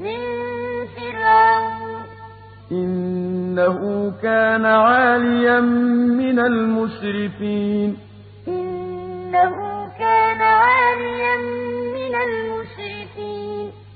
مِن فِرْعَوْنَ ۚ. إِنَّهُ كَانَ عَالِيًا مِّنَ الْمُسْرِفِينَ